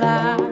lie.